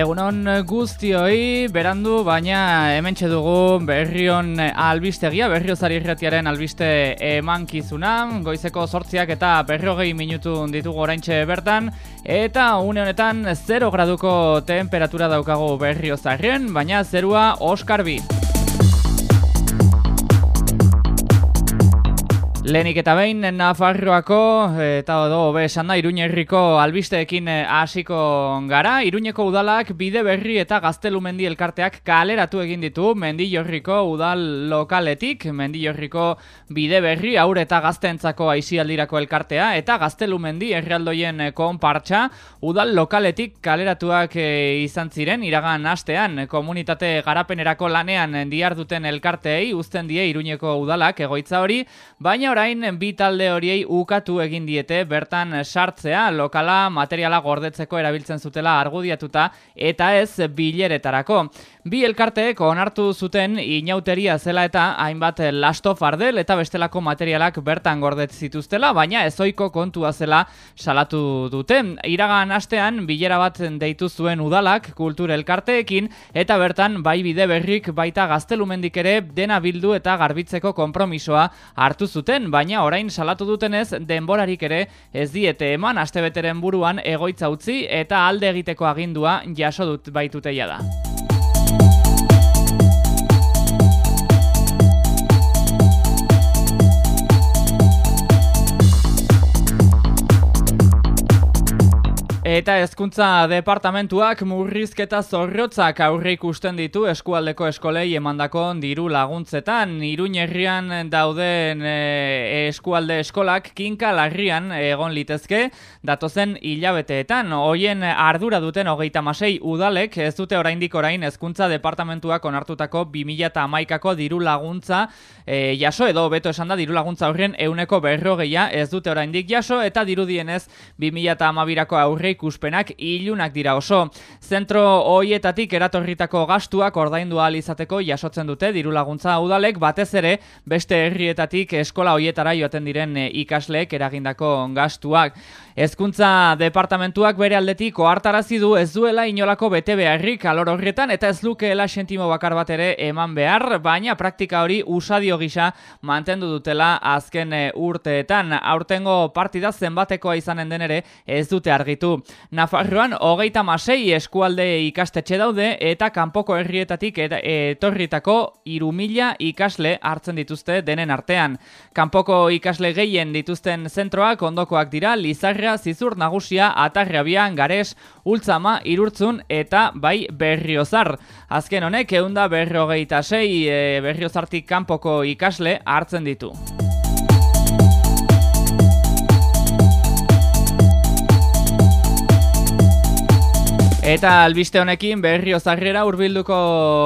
Egunon guztioi, berandu, baina hemen dugu berrion albistegia, berriozari irretiaren albiste emankizuna, goizeko sortziak eta berrogei minutu ditugu oraintxe bertan, eta une honetan 0 graduko temperatura daukagu berriozarren, baina zerua oskarbi. Lehenik eta behin, Nafarroako, eta odo, be, esan da, Iruñerriko albisteekin eh, hasiko gara. Iruñeko udalak bide berri eta gaztelumendi elkarteak kaleratu egin ditu Mendillorriko udal lokaletik, Mendillorriko bide berri, aur eta gaztentzako aizialdirako elkartea, eta gaztelumendi errealdoien eh, konpartxa, udal lokaletik kaleratuak eh, izan ziren, iragan hastean, komunitate garapenerako lanean diar duten elkarteei, uzten die Iruñeko udalak egoitza hori, baina orain bi talde horiei ukatu egin diete bertan sartzea lokala materiala gordetzeko erabiltzen zutela argudiatuta eta ez bileretarako. Bi elkarteek onartu zuten inauteria zela eta hainbat lasto fardel eta bestelako materialak bertan gordetz zituztela, baina ezoiko kontua zela salatu dute. Iragan astean bilera bat deitu zuen udalak kultur elkarteekin eta bertan bai bide berrik baita gaztelumendik ere dena bildu eta garbitzeko konpromisoa hartu zuten, baina orain salatu dutenez denborarik ere ez diete eman astebeteren buruan egoitza utzi eta alde egiteko agindua jaso dut baituteia da. Eta hezkuntza departamentuak murrizketa zorrotzak aurre ikusten ditu eskualdeko eskolei emandako diru laguntzetan. Iruñerrian dauden e, eskualde eskolak kinka larrian egon litezke datozen hilabeteetan. Hoien ardura duten hogeita masei udalek ez dute oraindik orain hezkuntza departamentuak onartutako 2008ako diru laguntza e, jaso edo beto esan da diru laguntza horren euneko berrogeia ez dute oraindik jaso eta dirudienez 2008ako aurre ikuspenak ilunak dira oso. Zentro hoietatik eratorritako gastuak ordaindu ahal izateko jasotzen dute diru laguntza udalek batez ere beste herrietatik eskola hoietara joaten diren eh, ikasleek eragindako gastuak. Hezkuntza departamentuak bere aldetik ohartarazi du ez duela inolako bete beharrik alor horretan eta ez lukeela sentimo bakar bat ere eman behar, baina praktika hori usadio gisa mantendu dutela azken eh, urteetan. Aurtengo partida zenbatekoa izanen den ere ez dute argitu. Nafarroan hogeita masei eskualde ikastetxe daude eta kanpoko herrietatik etorritako irumila ikasle hartzen dituzte denen artean. Kanpoko ikasle gehien dituzten zentroak ondokoak dira Lizarra, Zizur, Nagusia, Atarrabian, Gares, Ultzama, Irurtzun eta bai Berriozar. Azken honek eunda berrogeita sei e, Berriozartik kanpoko ikasle hartzen ditu. Eta albiste honekin berrio zarrera hurbilduko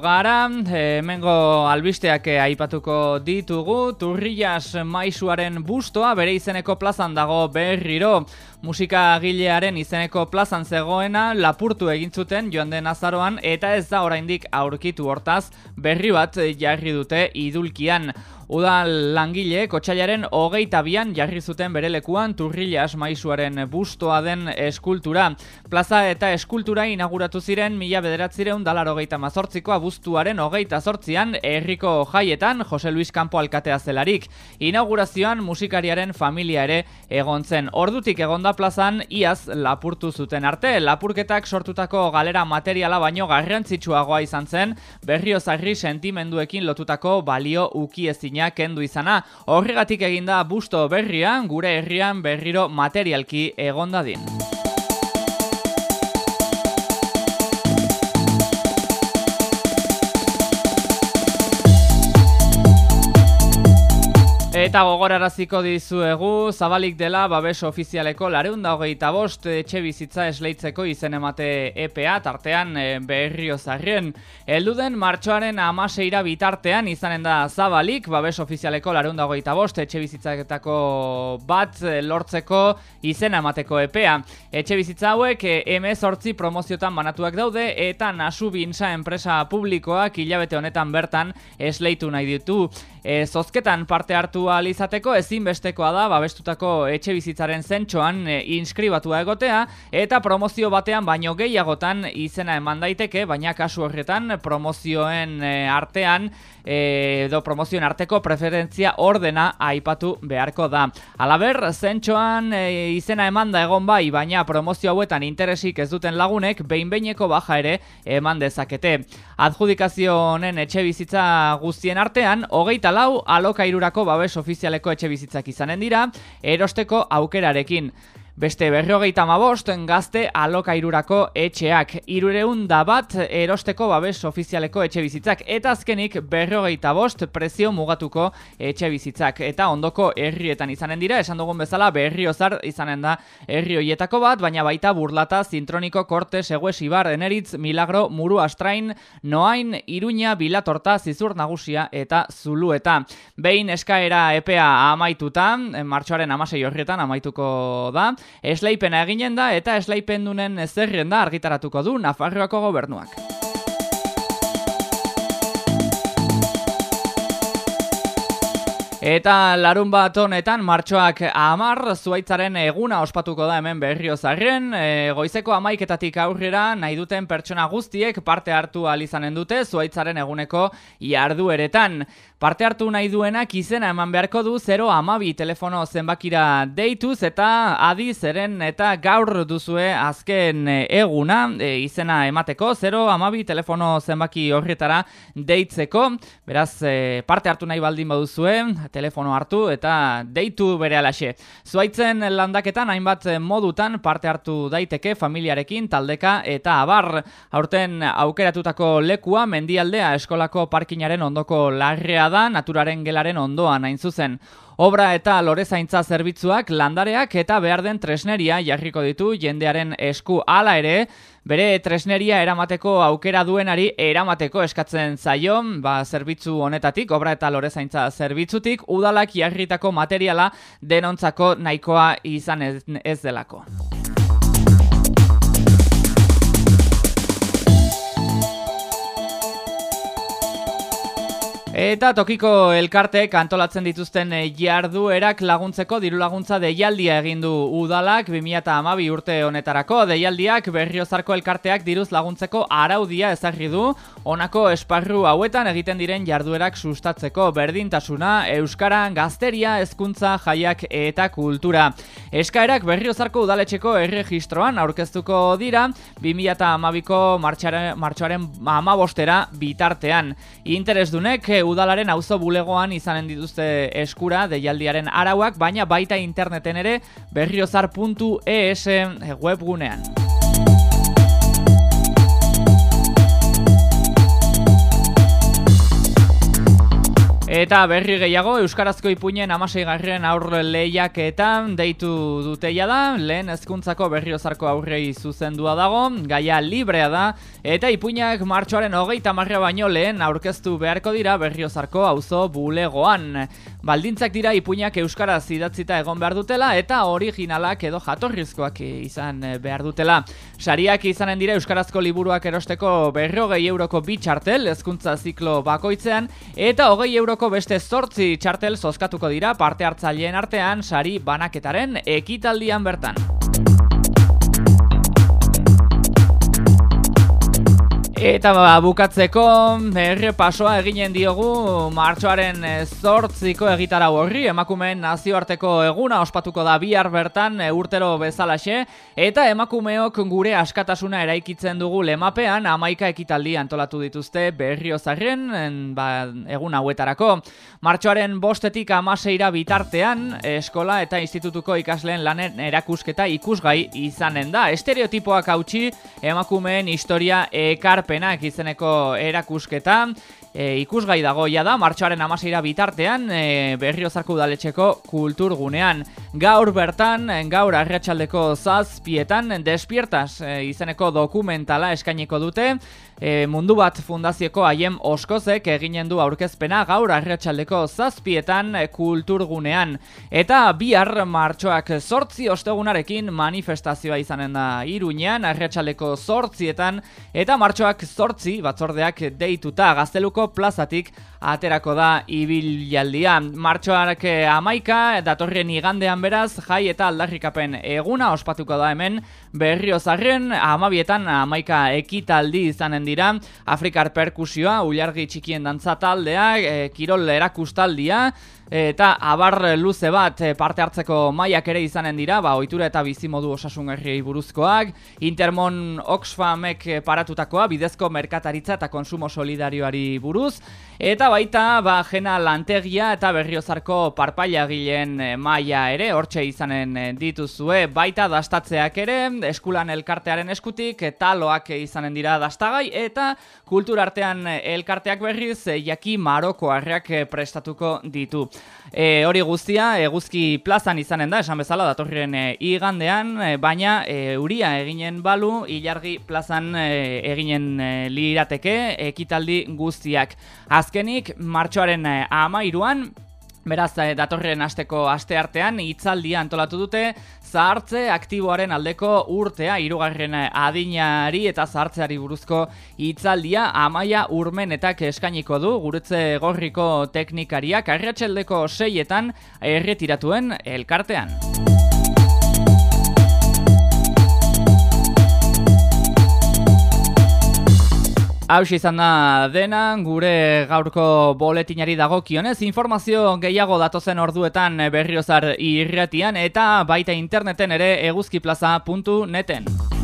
gara, hemengo albisteak aipatuko ditugu, Turrias Maisuaren bustoa bere izeneko plazan dago berriro, musika gilearen izeneko plazan zegoena lapurtu egin zuten joan den azaroan eta ez da oraindik aurkitu hortaz berri bat jarri dute idulkian. Udal langile, kotxailaren hogeita bian jarri zuten bere lekuan turrila asmaizuaren bustoa den eskultura. Plaza eta eskultura inauguratu ziren mila bederatzireun dalar hogeita mazortziko abuztuaren hogeita zortzian erriko jaietan Jose Luis Campo alkatea zelarik. Inaugurazioan musikariaren familia ere egon zen. Ordutik egonda plazan iaz lapurtu zuten arte. Lapurketak sortutako galera materiala baino garrantzitsuagoa izan zen berriozarri sentimenduekin lotutako balio ukiezin kendu izana. Horregatik eginda busto berrian, gure herrian berriro materialki egondadin. Eta gogoraraziko dizuegu, zabalik dela babes ofizialeko lareunda hogeita bost etxe bizitza esleitzeko izen emate EPA, tartean e, berrio zarrien. Elduden martxoaren amaseira bitartean izanen da zabalik, babes ofizialeko lareunda hogeita bost etxe bizitzaketako bat eh, lortzeko izen emateko EPA. Etxe bizitza hauek e, emez hortzi promoziotan banatuak daude eta nasu binsa enpresa publikoak hilabete honetan bertan esleitu nahi ditu. E, zozketan parte hartua alizateko ezinbestekoa da babestutako etxe bizitzaren zentsoan e, inskribatua egotea eta promozio batean baino gehiagotan izena eman daiteke, baina kasu horretan promozioen e, artean edo promozioen arteko preferentzia ordena aipatu beharko da. Alaber, zentsoan e, izena eman da egon bai, baina promozio hauetan interesik ez duten lagunek behin-beineko baja ere eman dezakete. Adjudikazio honen etxe bizitza guztien artean, hogeita lau alokairurako babes ofizialeko etxe bizitzak izanen dira, erosteko aukerarekin. Beste berrogeita mabost, gazte alokairurako etxeak. Irureun da bat erosteko babes ofizialeko etxe bizitzak. Eta azkenik berrogeita bost prezio mugatuko etxe bizitzak. Eta ondoko herrietan izanen dira, esan dugun bezala berriozar izanen da herri hoietako bat, baina baita burlata, zintroniko, korte, segue, sibar, eneritz, milagro, muru, astrain, noain, iruña, bilatorta, zizur nagusia eta zulueta. Behin eskaera epea amaituta, martxoaren amasei horrietan amaituko da, Eslaipena eginen da eta eslaipen dunen zerrien da argitaratuko du Nafarroako gobernuak. Eta larun bat honetan martxoak amar zuaitzaren eguna ospatuko da hemen berriozarren. E, goizeko amaiketatik aurrera nahi duten pertsona guztiek parte hartu alizanen dute zuaitzaren eguneko jardueretan. Parte hartu nahi duenak izena eman beharko du 0 amabi telefono zenbakira deituz eta adi zeren eta gaur duzue azken eguna e, izena emateko 0 amabi telefono zenbaki horretara deitzeko. Beraz e, parte hartu nahi baldin baduzue telefono hartu eta deitu bere alaxe. Zuaitzen landaketan hainbat modutan parte hartu daiteke familiarekin taldeka eta abar. Aurten aukeratutako lekua mendialdea eskolako parkinaren ondoko larrea da naturaren gelaren ondoan hain zuzen. Obra eta lorezaintza zerbitzuak landareak eta behar den tresneria jarriko ditu jendearen esku hala ere, bere tresneria eramateko aukera duenari eramateko eskatzen zaio, ba, zerbitzu honetatik, obra eta lorezaintza zerbitzutik, udalak jarritako materiala denontzako nahikoa izan ez, ez delako. Eta tokiko elkarteek antolatzen dituzten eh, jarduerak laguntzeko diru laguntza deialdia egin du udalak 2012 urte honetarako deialdiak berriozarko elkarteak diruz laguntzeko araudia ezagri du honako esparru hauetan egiten diren jarduerak sustatzeko berdintasuna euskaran gazteria hezkuntza jaiak eta kultura. Eskaerak berriozarko udaletxeko erregistroan aurkeztuko dira 2012ko martxoaren martxoaren 15 bitartean. Interesdunek udalaren auzo bulegoan izanen dituzte eskura deialdiaren arauak, baina baita interneten ere berriozar.es webgunean. Eta berri gehiago, Euskarazko ipuinen amasei garrien aurre lehiaketan deitu duteia da, lehen ezkuntzako berriozarko aurrei zuzendua dago, gaia librea da, eta ipuinak martxoaren hogeita marra baino lehen aurkeztu beharko dira berriozarko auzo bulegoan. Baldintzak dira ipuinak Euskaraz idatzita egon behar dutela, eta originalak edo jatorrizkoak izan behar dutela. Sariak izanen dira Euskarazko liburuak erosteko berrogei euroko bitxartel, ezkuntza ziklo bakoitzean, eta hogei euro euroko beste zortzi txartel zozkatuko dira parte hartzaileen artean sari banaketaren ekitaldian bertan. Eta ba, bukatzeko erre pasoa eginen diogu martxoaren zortziko egitara horri emakumeen nazioarteko eguna ospatuko da bihar bertan e, urtero bezalaxe eta emakumeok gure askatasuna eraikitzen dugu lemapean amaika ekitaldi antolatu dituzte berriozarren ba, egun hauetarako. Martxoaren bostetik amaseira bitartean eskola eta institutuko ikasleen lanen erakusketa ikusgai izanen da. Estereotipoak hautsi emakumeen historia ekar ekarpenak izeneko erakusketa e, ikusgai dagoia da, martxoaren amaseira bitartean e, berriozarko udaletxeko kulturgunean. Gaur bertan, gaur arratxaldeko zazpietan, despiertas e, izeneko dokumentala eskaineko dute, e, mundu bat fundazioko haien oskozek eginen du aurkezpena gaur arratxaldeko zazpietan kulturgunean. Eta bihar martxoak sortzi ostegunarekin manifestazioa izanen da iruñean, arratxaldeko sortzietan, eta martxoak sortzi batzordeak deituta gazteluko plazatik aterako da ibilaldia. Martxoak amaika, datorren igandean beraz, jai eta aldarrikapen eguna ospatuko da hemen. Berriozarren, amabietan amaika ekitaldi izanen dira, Afrikar perkusioa, ulargi txikien dantza taldea, e, kirol erakustaldia, eta abar luze bat eh, parte hartzeko mailak ere izanen dira, ba, ohitura eta bizimodu osasungarriei buruzkoak, Intermon Oxfamek paratutakoa, bidezko merkataritza eta konsumo solidarioari buruz, eta baita ba, jena lantegia eta berriozarko parpaila gilen eh, maila ere, hortxe izanen eh, dituzue, baita dastatzeak ere, eskulan elkartearen eskutik, taloak izanen dira dastagai, eta kulturartean elkarteak berriz, jaki marokoarrak prestatuko ditu. E, hori guztia, eguzki plazan izanen da, esan bezala, datorren igandean, baina e, uria eginen balu, ilargi plazan e, eginen lirateke ekitaldi guztiak. Azkenik, martxoaren e, ama iruan, Beraz, eh, datorren asteko aste artean hitzaldia antolatu dute zahartze aktiboaren aldeko urtea hirugarren adinari eta zahartzeari buruzko hitzaldia Amaia Urmenetak eskainiko du guretze gorriko teknikariak arratsaldeko seietan erretiratuen elkartean. Hau izan da dena, gure gaurko boletinari dago kionez, informazio gehiago datozen orduetan berriozar irratian eta baita interneten ere eguzkiplaza.neten.